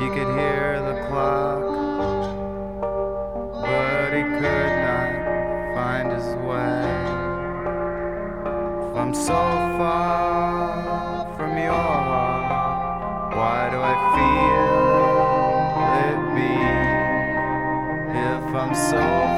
He could hear the clock, but he could not find his way from so far from your heart. Why do I feel it be if I'm so?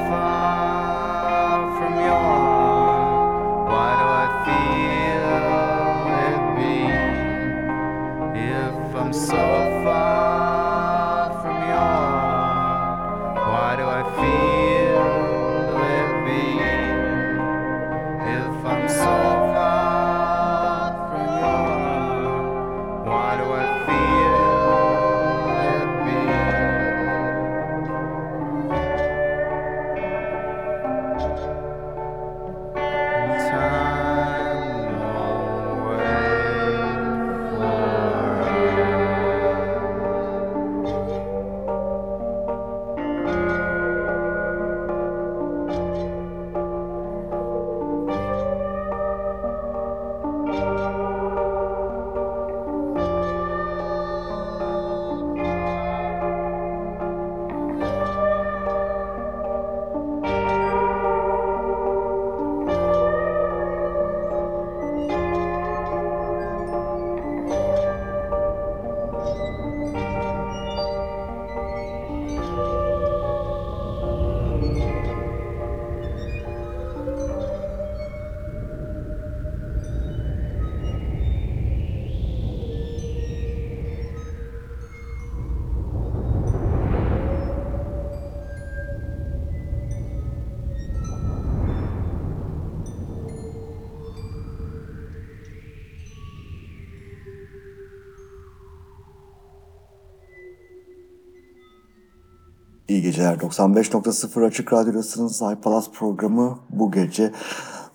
İyi geceler. 95.0 Açık Radyo'dasınız. iPalas programı bu gece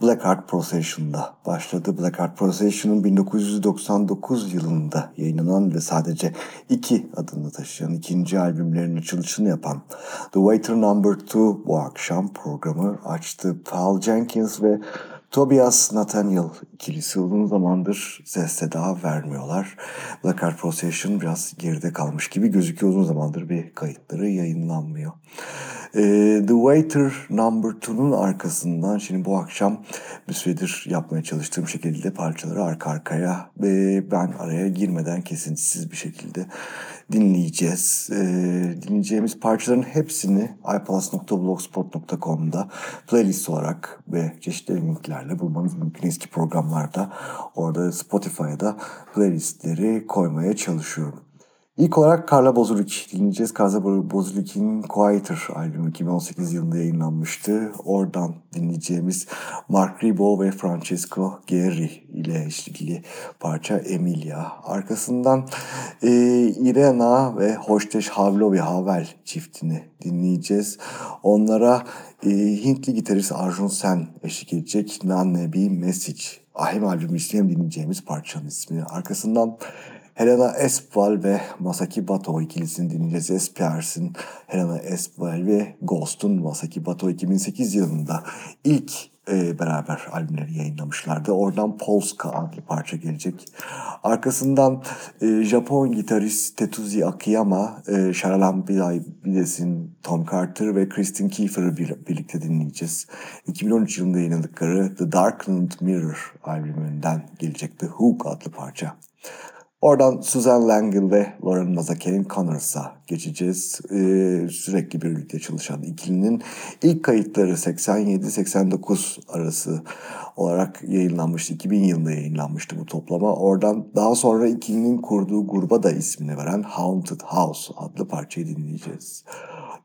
Black Heart Procession'da başladı. Black Heart Procession'ın 1999 yılında yayınlanan ve sadece iki adını taşıyan ikinci albümlerin açılışını yapan The Waiter Number 2 bu akşam programı açtı. Paul Jenkins ve Tobias Nathaniel ikilisi uzun zamandır ses seda vermiyorlar. Black Heart Procession biraz geride kalmış gibi gözüküyor. Uzun zamandır bir kayıtları yayınlanmıyor. Ee, The Waiter Number 2'nun arkasından şimdi bu akşam bir süredir yapmaya çalıştığım şekilde parçaları arka arkaya ve ben araya girmeden kesintisiz bir şekilde dinleyeceğiz. E, dinleyeceğimiz parçaların hepsini iPlus.blogspot.com'da playlist olarak ve çeşitli linklerle bulmanız mümkün. Eski programlarda orada Spotify'a da playlistleri koymaya çalışıyorum. İlk olarak Carla Bozulik dinleyeceğiz. Carla Bozulik'in Quieter albümü 2018 yılında yayınlanmıştı. Oradan dinleyeceğimiz Mark Ribot ve Francesco Guerri ile eşlikli parça Emilia. Arkasından e, Irena ve Hoşteş Havlovi Havel çiftini dinleyeceğiz. Onlara e, Hintli gitarist Arjun Sen eşlik edecek. Nanne bir Message. Ahim albümü dinleyeceğimiz parçanın ismi. Arkasından Helena Espval ve Masaki Bato ikilisini dinleyeceğiz. Espiers'in Helena Espval ve Ghost'un Masaki Bato 2008 yılında ilk e, beraber albümleri yayınlamışlardı. Oradan Polska adlı parça gelecek. Arkasından e, Japon gitarist Tetsuji Akiyama, e, Sharalan Bides'in Tom Carter ve Kristin Kiefer'ı bir, birlikte dinleyeceğiz. 2013 yılında yayınladıkları The Darkened Mirror albümünden gelecek The Hook adlı parça. Oradan Susan Langell ve Lauren Mazaker'in Connors'a geçeceğiz. Ee, sürekli birlikte çalışan ikilinin ilk kayıtları 87-89 arası olarak yayınlanmıştı. 2000 yılında yayınlanmıştı bu toplama. Oradan daha sonra ikilinin kurduğu gruba da ismini veren Haunted House adlı parçayı dinleyeceğiz.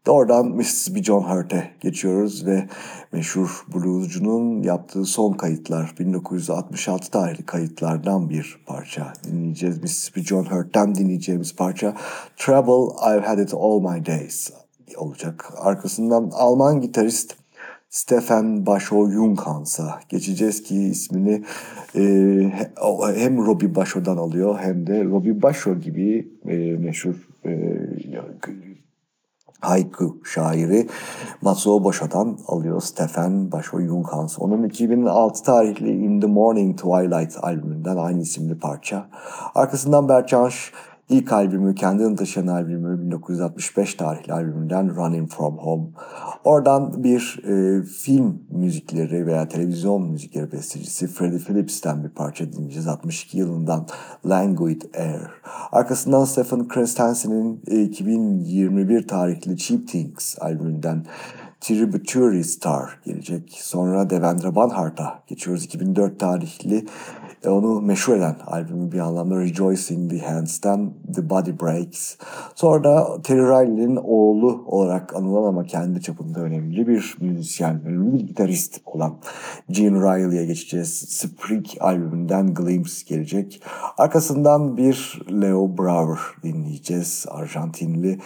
Oradan Mississippi John Hurt'e geçiyoruz ve meşhur bluescunun yaptığı son kayıtlar 1966 tarihli kayıtlardan bir parça dinleyeceğiz. Mississippi John Hurt'ten dinleyeceğimiz parça Trouble I've Had It All My Days olacak. Arkasından Alman gitarist Stefan Basho Junghans'a geçeceğiz ki ismini e, hem Robbie Basho'dan alıyor hem de Robbie Basho gibi e, meşhur e, haiku şairi Matsuo Basho'dan alıyor Stefan Basho Junghans. Onun 2006 tarihli In the Morning Twilight albümünden aynı isimli parça. Arkasından Berçanş İlk albümü, kendini taşıyan albümü 1965 tarihli albümünden Running From Home. Oradan bir e, film müzikleri veya televizyon müzikleri bestecisi Freddie Phillips'ten bir parça dinleyeceğiz. 62 yılından Languid Air. Arkasından Stephen Christensen'in e, 2021 tarihli Cheap Things albümünden Tributary Star gelecek. Sonra Devendra Banhart'a geçiyoruz. 2004 tarihli e, onu meşhur eden albümü bir anlamda Rejoicing the Hands'ten The Body Breaks. Sonra da Terry Riley'nin oğlu olarak anılan ama kendi çapında önemli bir müzisyen, önemli bir gitarist olan Gene Riley'e geçeceğiz. Spring albümünden Glimpse gelecek. Arkasından bir Leo Brower dinleyeceğiz. Arjantinli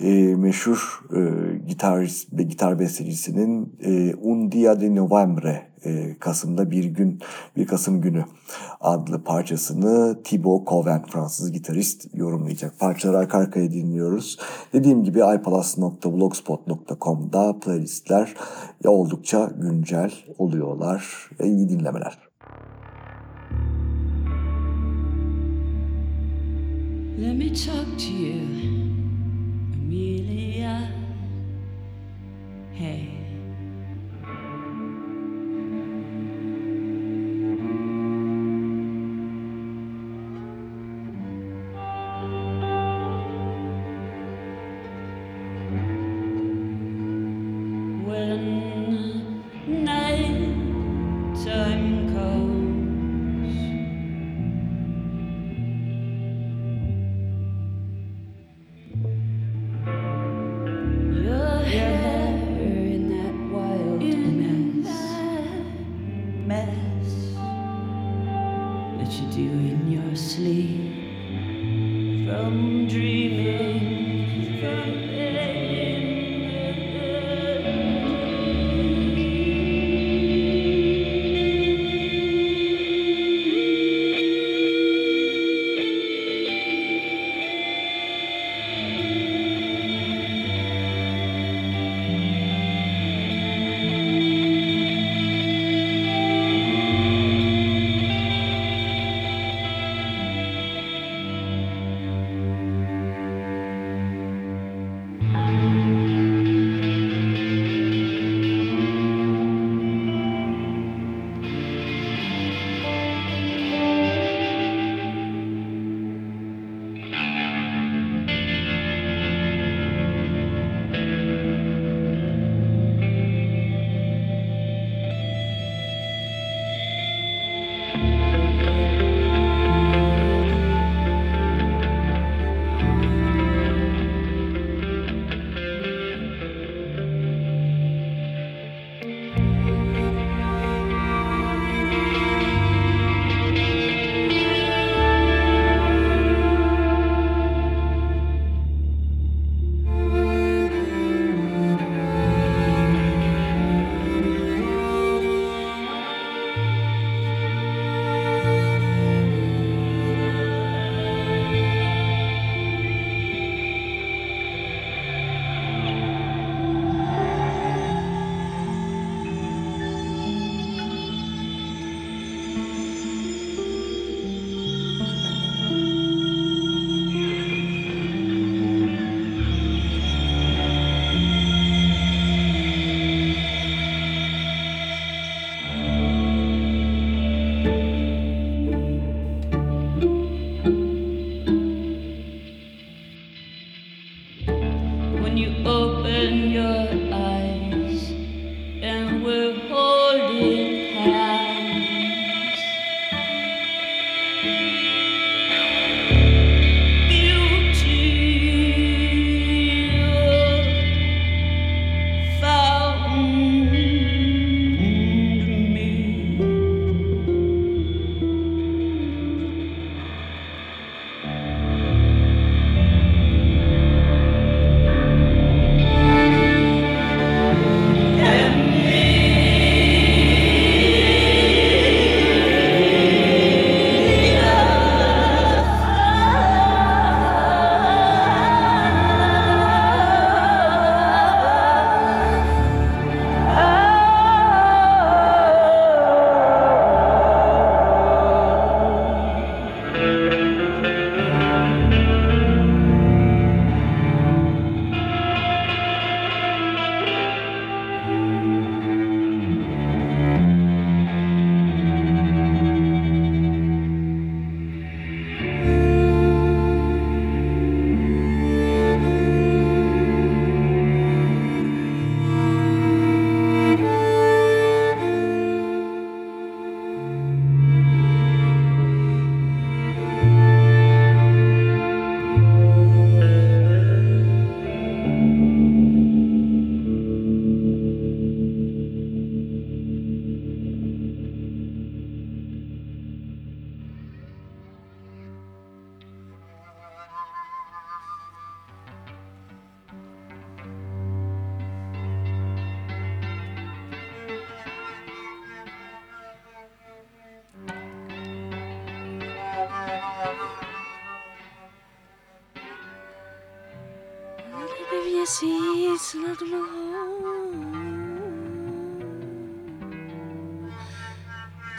e, meşhur e, gitarist ve gitar bestecisinin e, Un Dia de Novembre e, Kasım'da bir gün, bir Kasım günü adlı parçasını Thibaut Coven Fransız gitarist yorumlayacak. Parçaları arka arkaya dinliyoruz. Dediğim gibi ipalas.blogspot.com'da playlistler oldukça güncel oluyorlar. ve iyi dinlemeler. Let me talk to you, Amelia. Hey.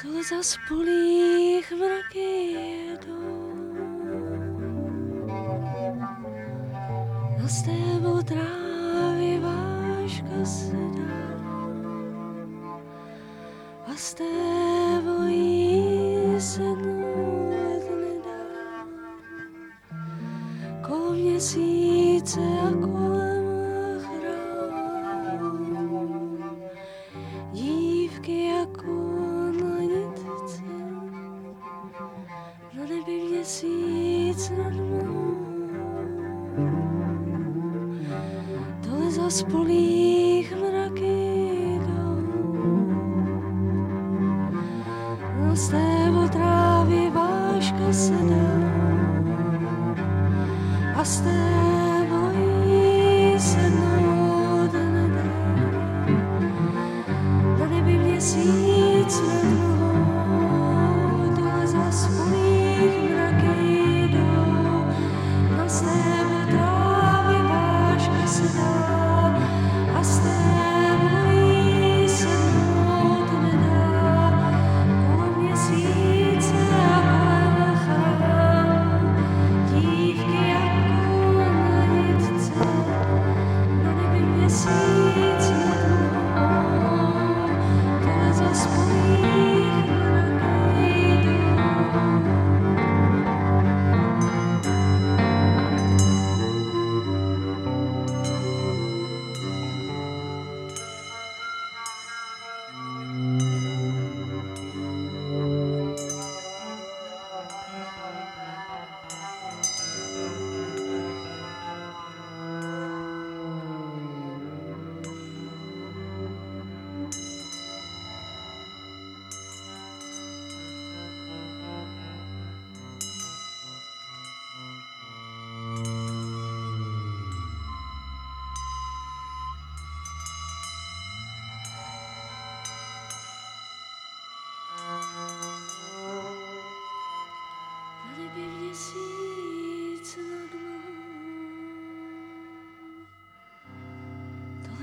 to za spolích mraky jedou. Na stému trávy váška sedá a stému jí se nout nedá. Ko měsíc police.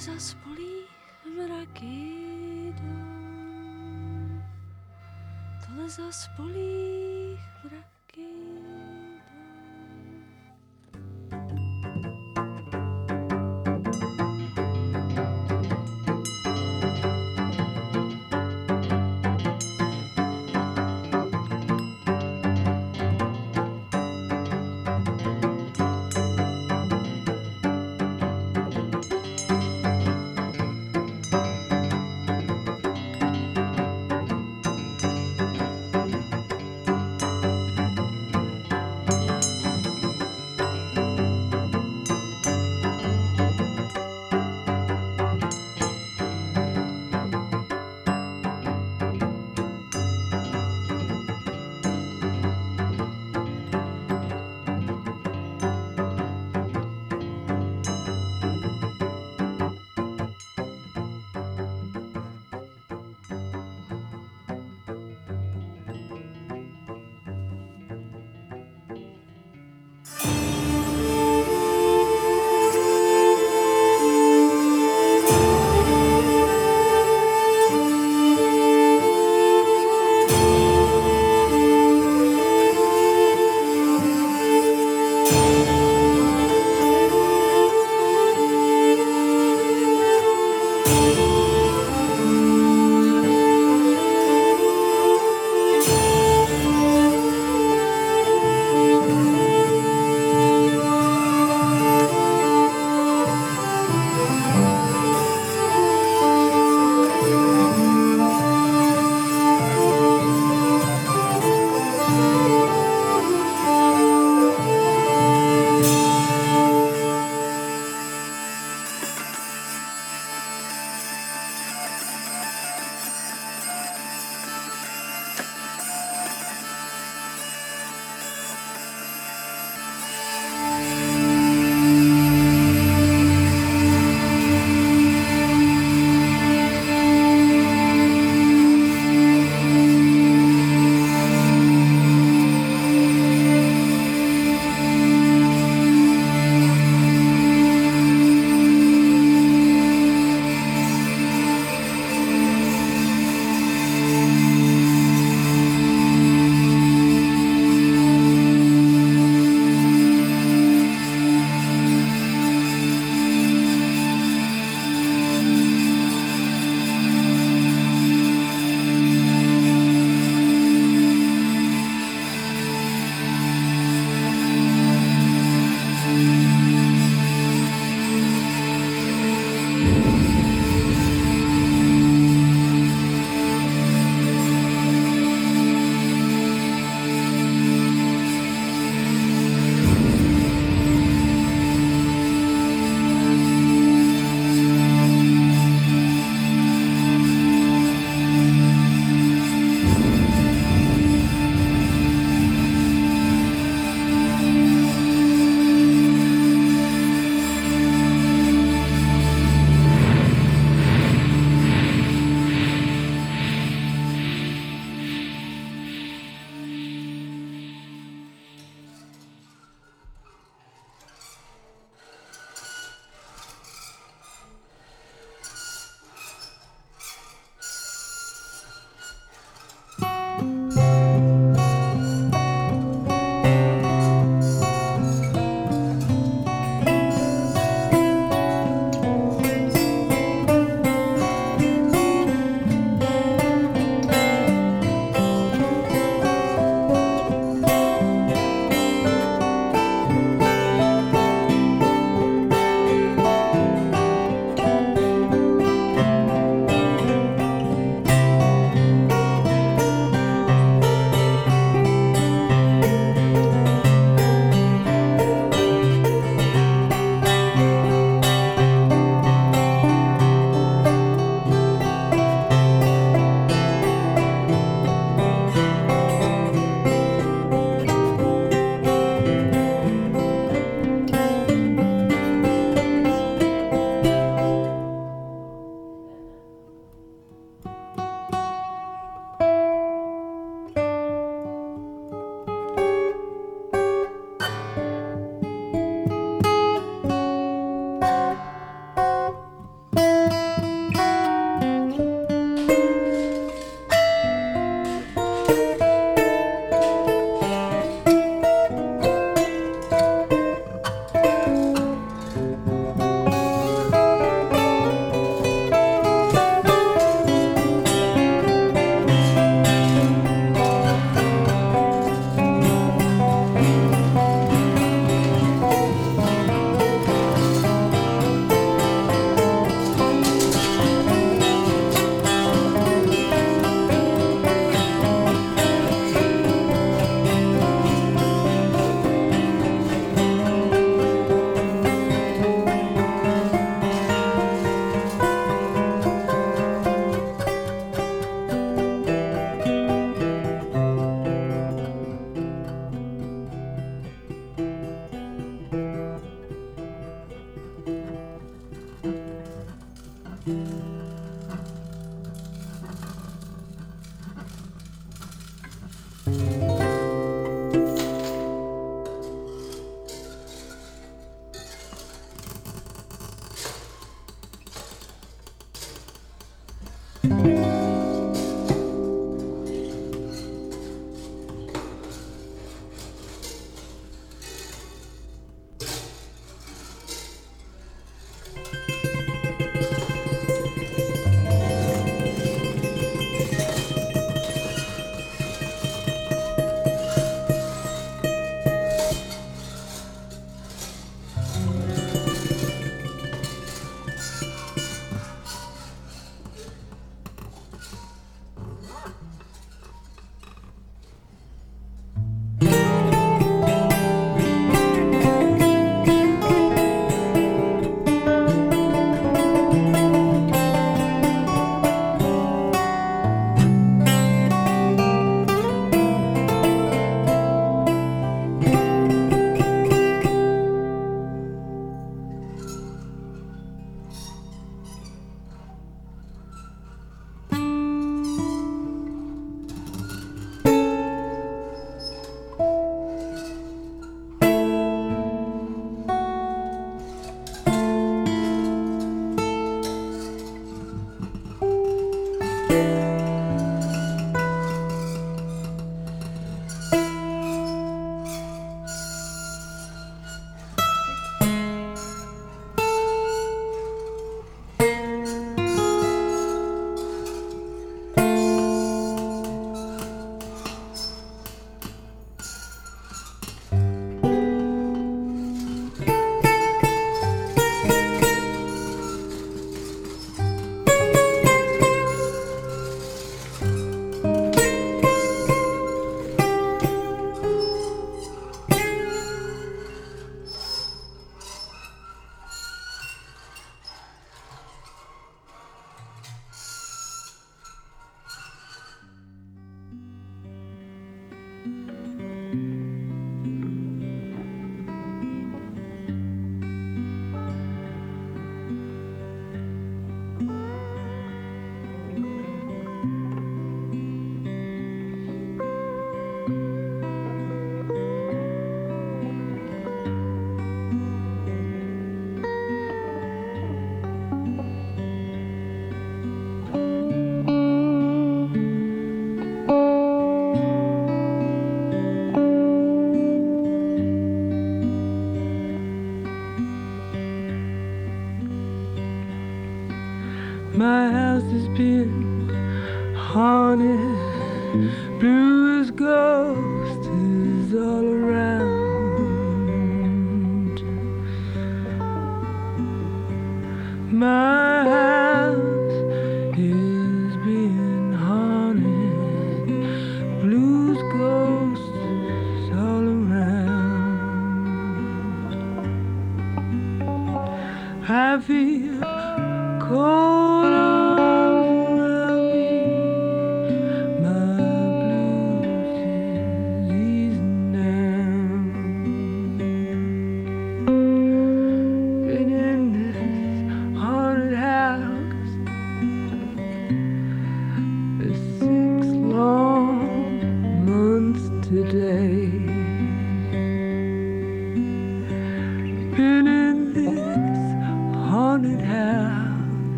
za mraky mraky Tohle zaspolí mraky spolí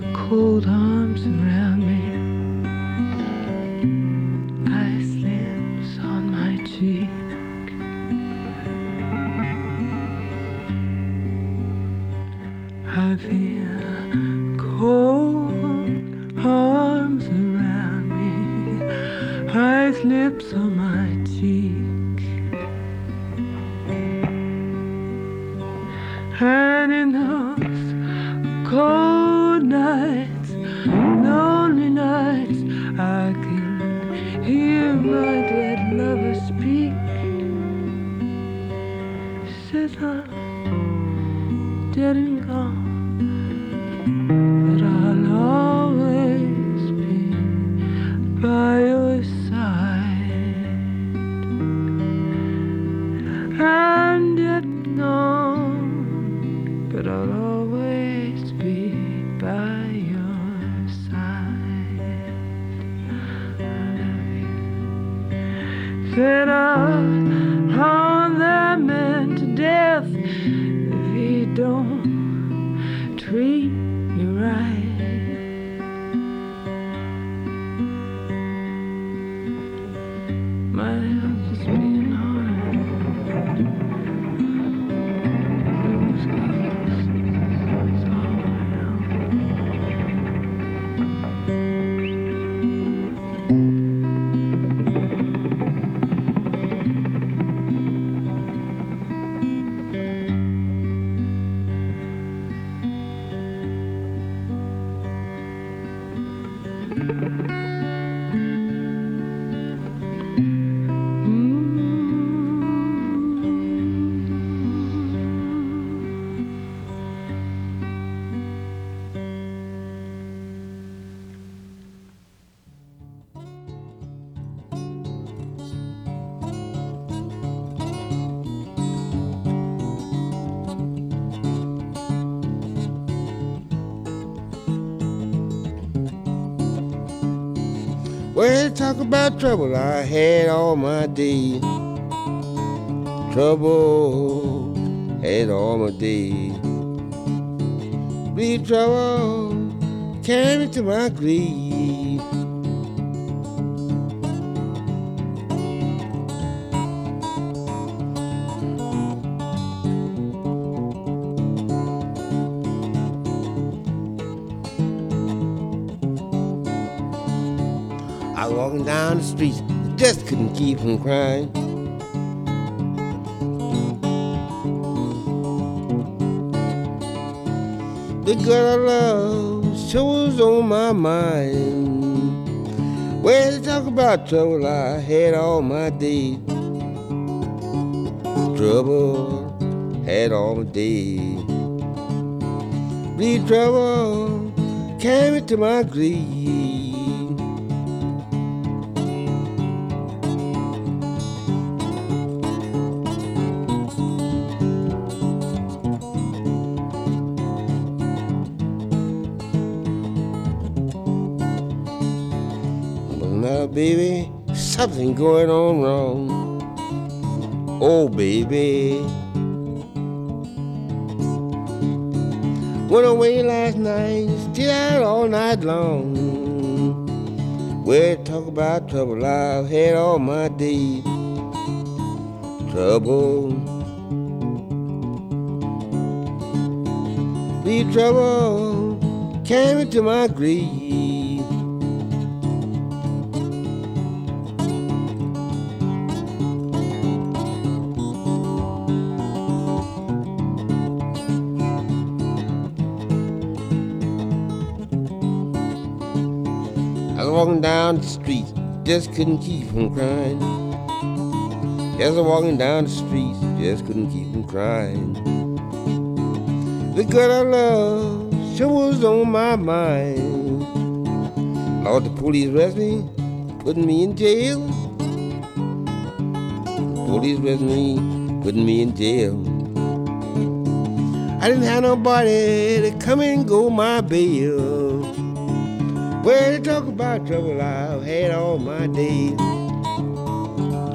Cold arms around talk about trouble I had all my days. Trouble had all my days. Bleed trouble came into my grave. Keep from crying. The girl I love sure was on my mind. Well, talk about trouble I had all my days. Trouble had all my days. Bleed trouble came into my grave. Something going on wrong. Oh, baby. Went away last night, stayed out all night long. Well, talk about trouble I've had all my days. Trouble. The trouble came into my grave. Down the street, just couldn't keep from crying. As I was walking down the street, just couldn't keep from crying. The girl I love sure was on my mind. Lord, the police arrest me, putting me in jail. Police arrest me, putting me in jail. I didn't have nobody to come and go my bail. Well, they talk about trouble I've had all my days.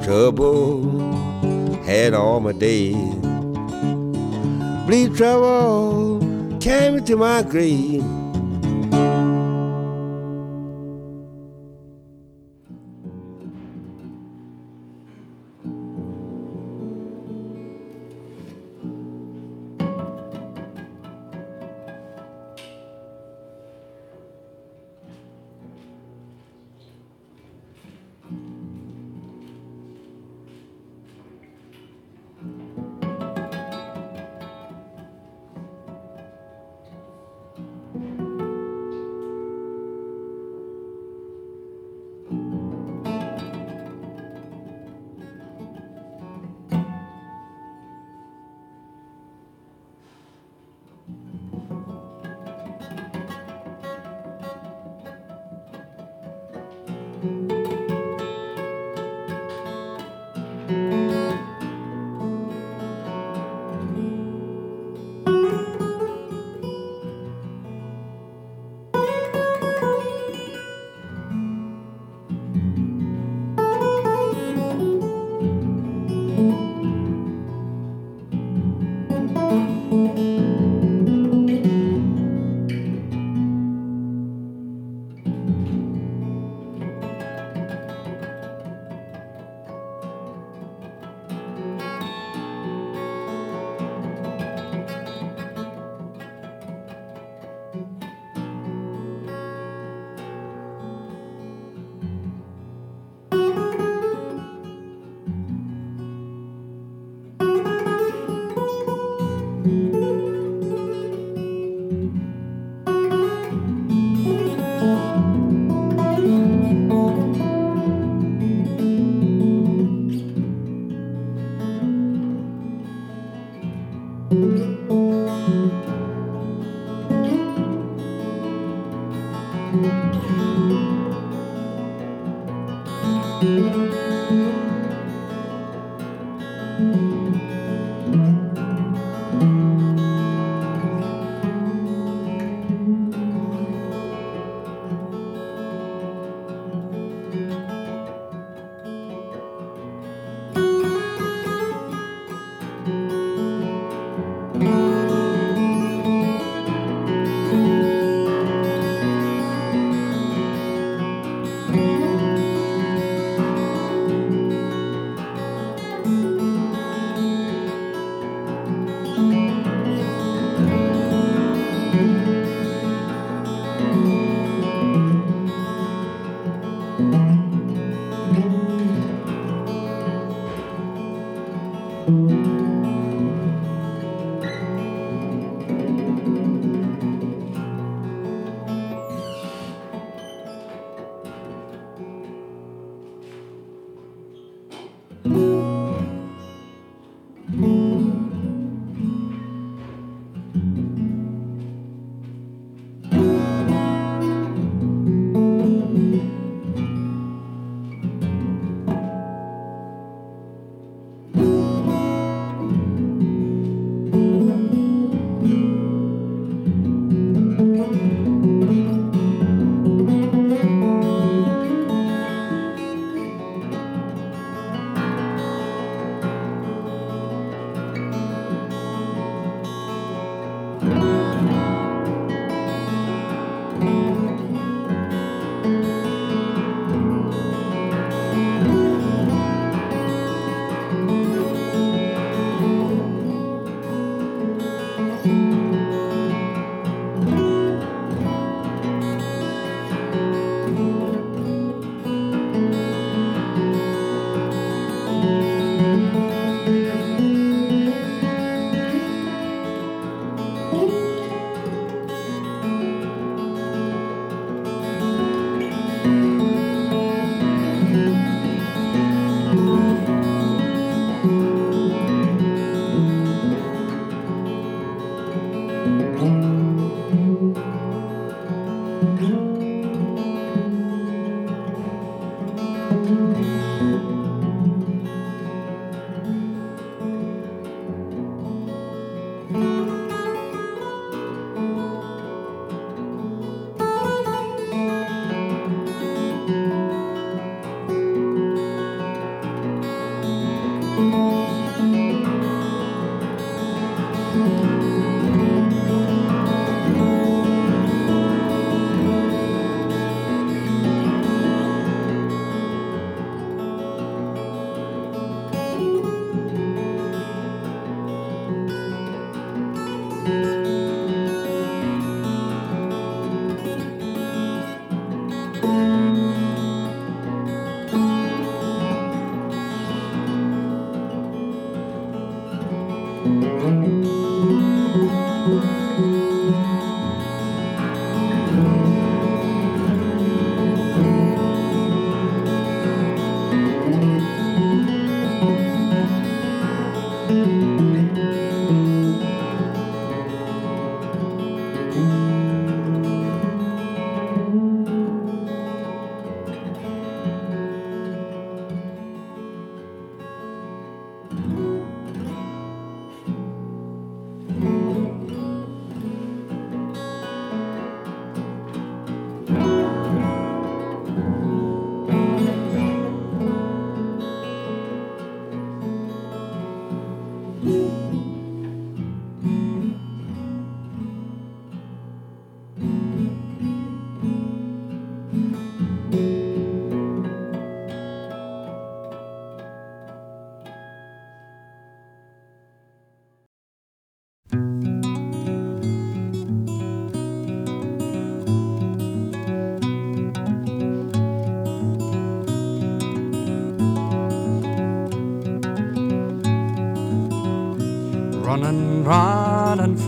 Trouble had all my days. Bleed trouble came into my grave.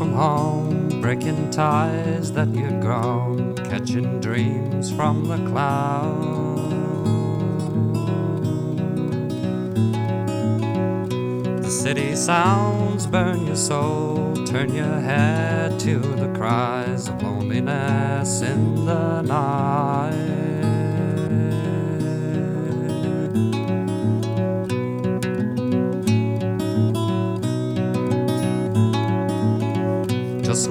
From home, breaking ties that you'd grown, catching dreams from the clouds. The city sounds burn your soul, turn your head to the cries of loneliness in the night.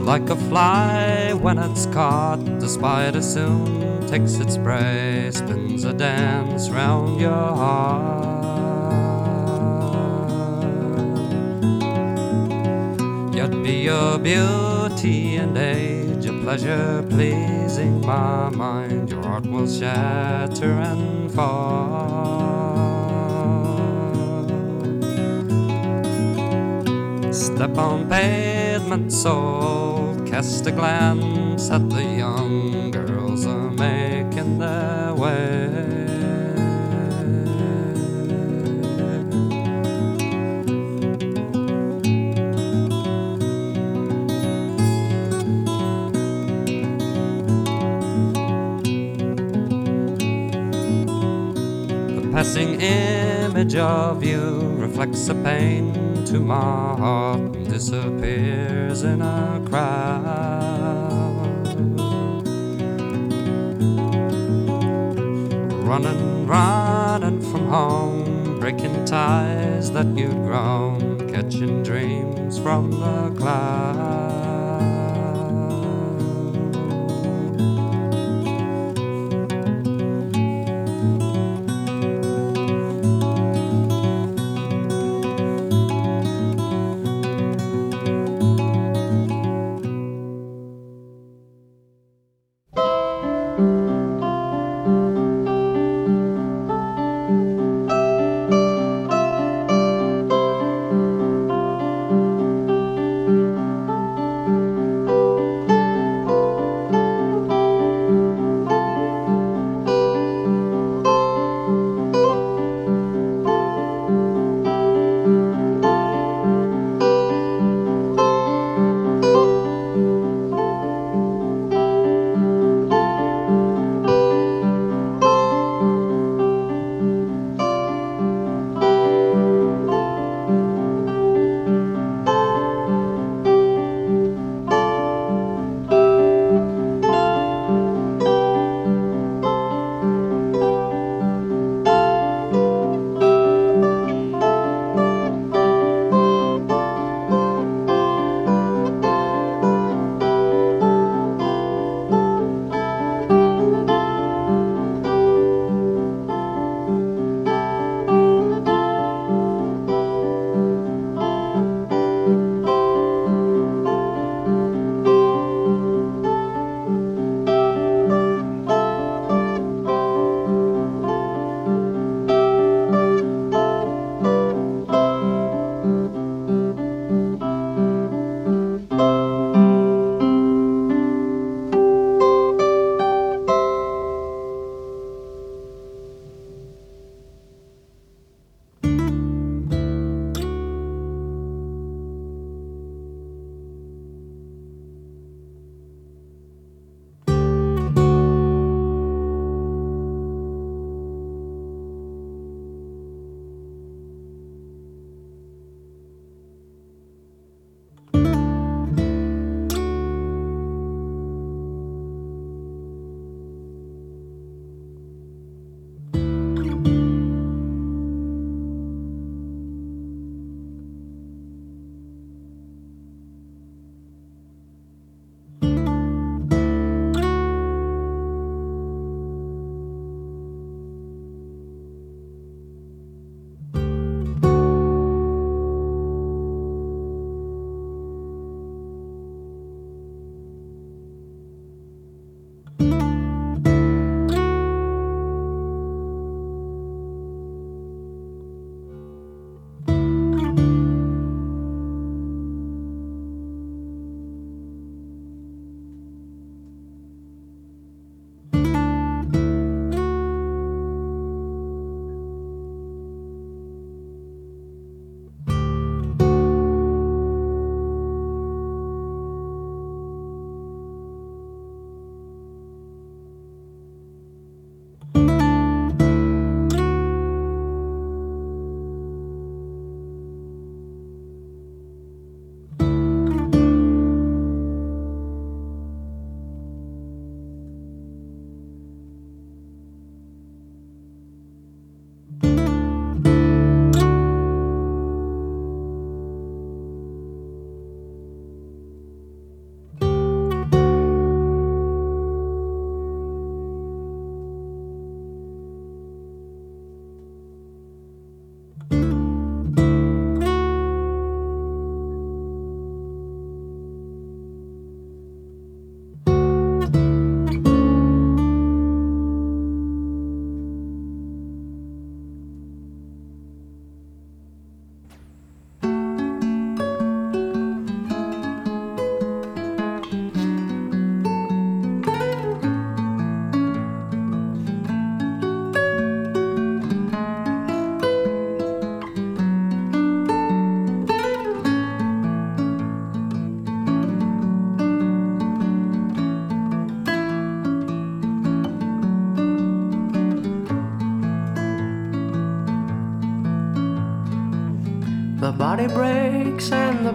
Like a fly when it's caught, the spider soon takes its prey, spins a dance round your heart. Yet be your beauty and age, a pleasure pleasing my mind, your heart will shatter and fall. Step on pavement sold, cast a glance at the young girls are making their way. passing image of you reflects a pain to my heart disappears in a crowd. Running, running from home, breaking ties that you'd grown, catching dreams from the clouds.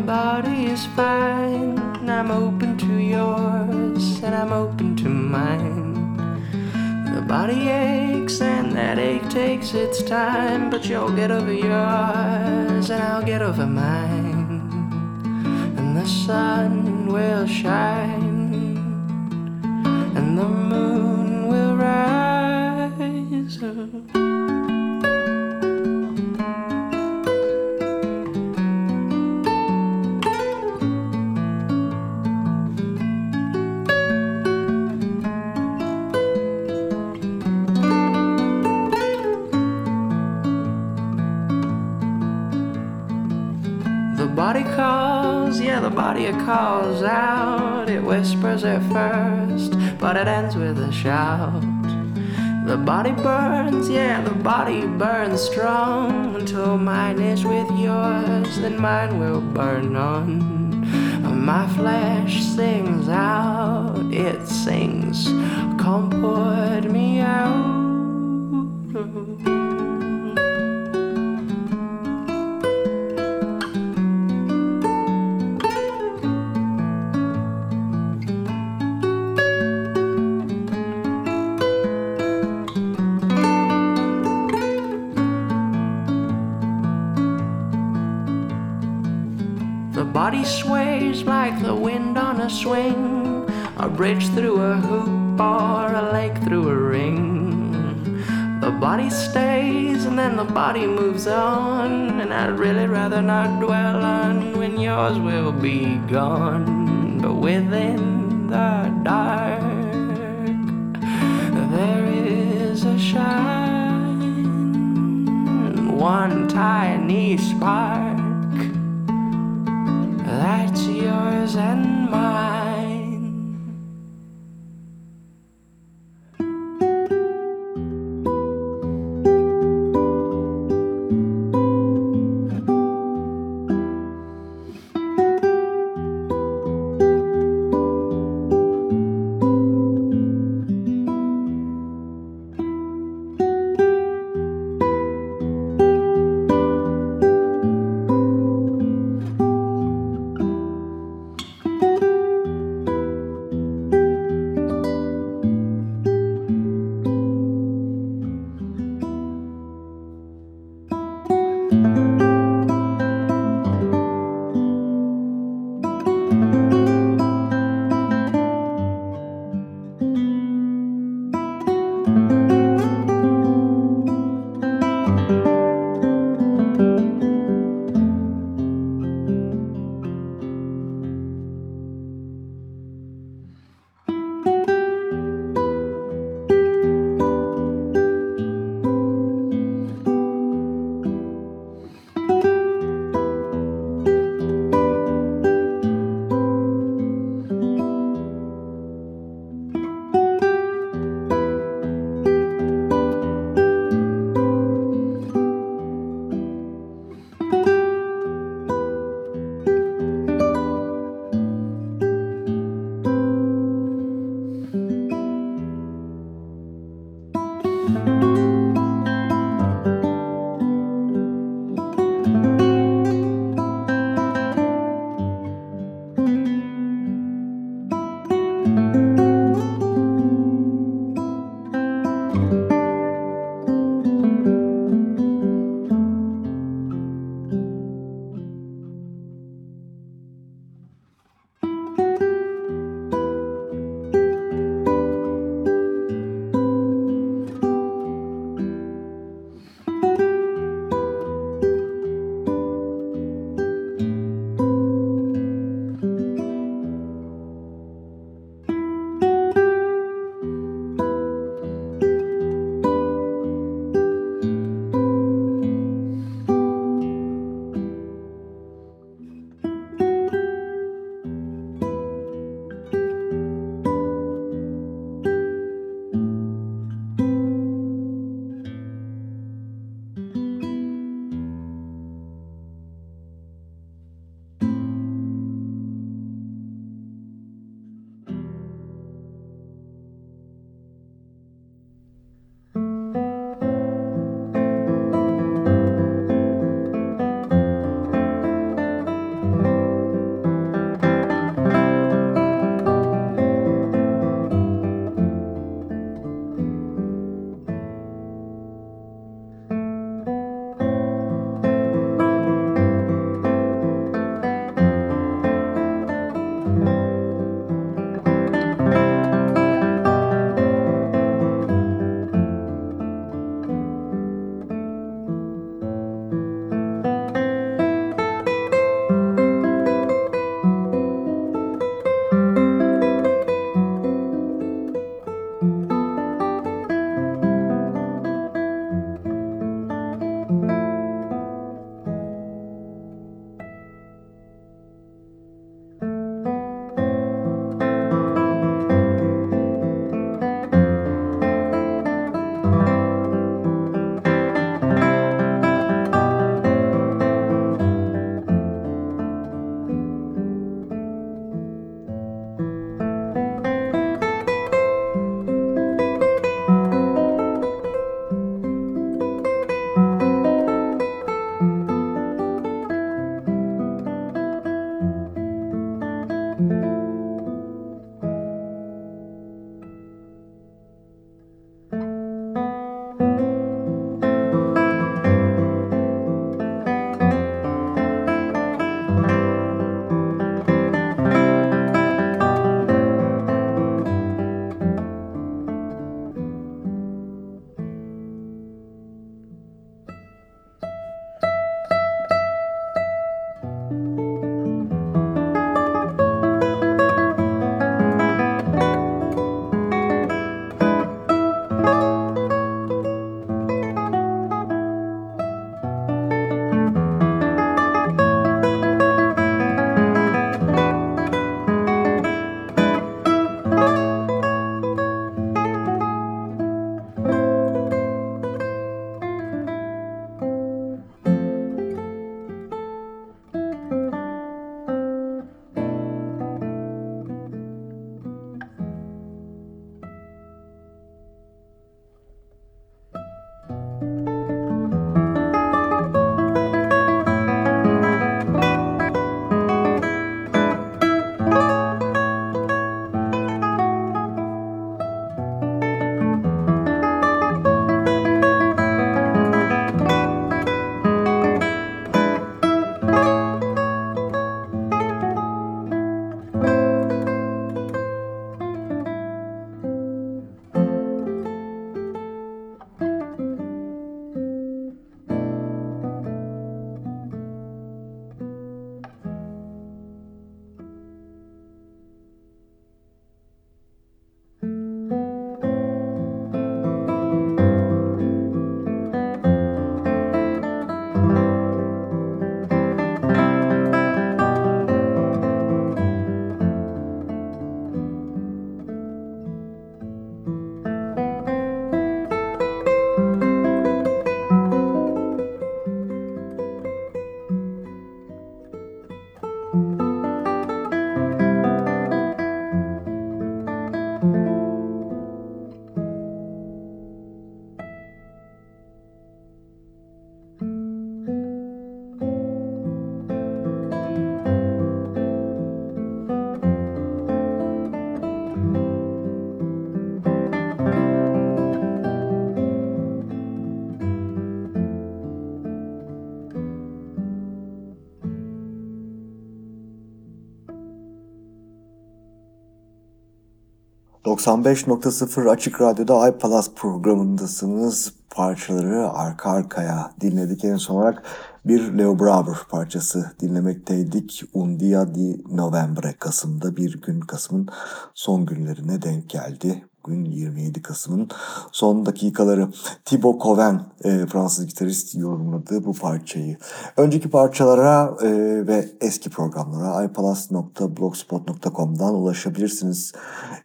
Body is fine. I'm open to yours and I'm open to mine. The body aches and that ache takes its time, but you'll get over yours and I'll get over mine. And the sun will shine but it ends with a shout. The body burns, yeah, the body burns strong until mine is with yours, then mine will burn on. My flesh sings out, it sings, come put me out. Bridge through a hoop or a lake through a ring. The body stays and then the body moves on, and I'd really rather not dwell on when yours will be gone. But within the dark, there is a shine, one tiny spark 95.0 Açık Radyo'da iPalaz programındasınız. Parçaları arka arkaya dinledik. En son olarak bir Leo Brauer parçası dinlemekteydik. Un dia di novembre Kasım'da bir gün Kasım'ın son günlerine denk geldi. Bugün 27 Kasım'ın son dakikaları. Thibaut Coven, e, Fransız gitarist yorumladı bu parçayı. Önceki parçalara e, ve eski programlara ipalas.blogspot.com'dan ulaşabilirsiniz.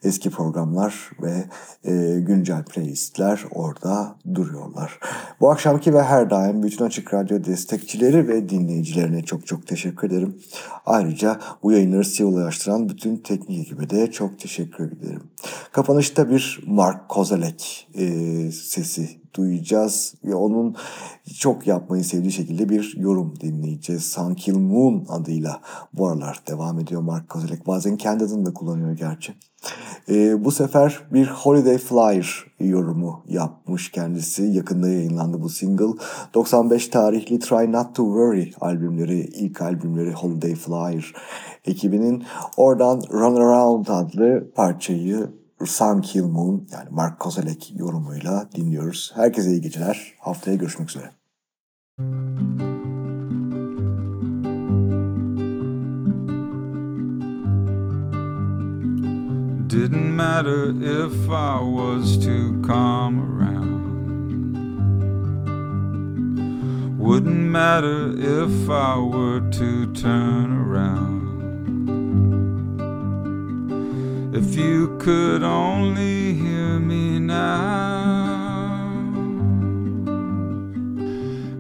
Eski programlar ve e, güncel playlistler orada duruyorlar. Bu akşamki ve her daim bütün Açık Radyo destekçileri ve dinleyicilerine çok çok teşekkür ederim. Ayrıca bu yayınları size ulaştıran bütün teknik ekibe de çok teşekkür ederim. Kapanışta bir Mark Kozelek e, sesi duyacağız ve onun çok yapmayı sevdiği şekilde bir yorum dinleyeceğiz. Sun Kill Moon adıyla bu aralar devam ediyor Mark Kozelek. Bazen kendi adını da kullanıyor gerçi. E, bu sefer bir Holiday Flyer yorumu yapmış kendisi. Yakında yayınlandı bu single. 95 tarihli Try Not To Worry albümleri, ilk albümleri Holiday Flyer ekibinin. Oradan Run Around adlı parçayı Sun Kill Moon yani Mark Kozelek yorumuyla dinliyoruz. Herkese iyi geceler. Haftaya görüşmek üzere. Didn't matter if I was to come around. Wouldn't matter if I were to turn around. If you could only hear me now.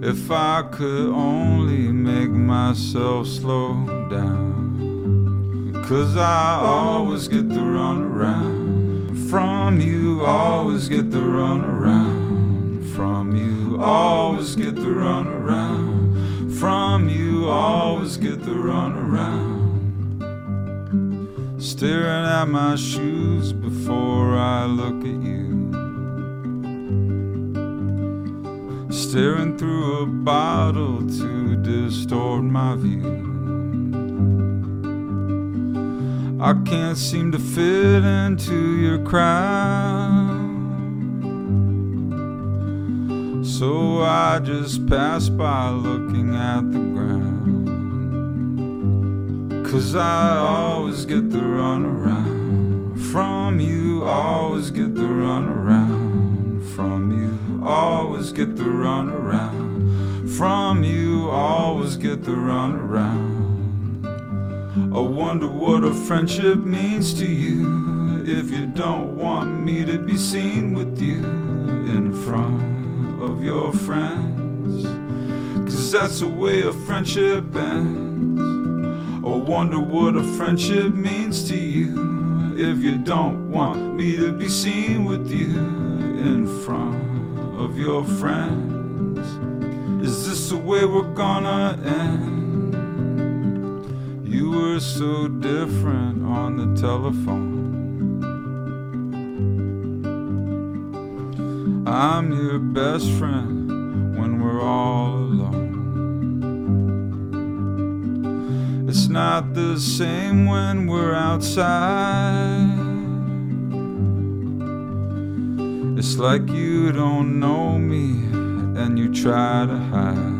If I could only make myself slow down. Cause I always get the run around from you, always get the run around from you, always get the run around from you, always get the run around. Staring at my shoes before I look at you. Staring through a bottle to distort my view. I can't seem to fit into your crowd. So I just pass by looking at the. Cause I always get the run around from you, always get the run around from you, always get the run around from you, always get the run around. I wonder what a friendship means to you if you don't want me to be seen with you in front of your friends. Cause that's the way a friendship ends. Wonder what a friendship means to you if you don't want me to be seen with you in front of your friends. Is this the way we're gonna end? You were so different on the telephone. I'm your best friend when we're all alone. It's not the same when we're outside. It's like you don't know me and you try to hide.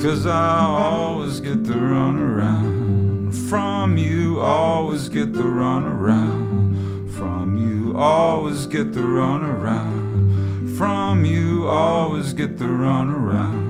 Cause I always get the run around from you, always get the run around from you, always get the run around from you, always get the run around.